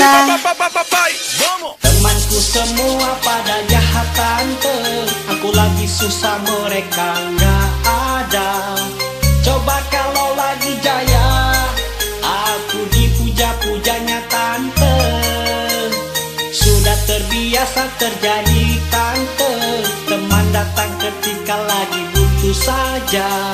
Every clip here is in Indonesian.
kita Temanku semua pada jahat tante Aku lagi susah mereka nggak ada Coba kalau lagi jaya Aku dipuja-pujanya tante Sudah terbiasa terjadi tante Teman datang ketika lagi butuh saja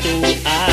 do I?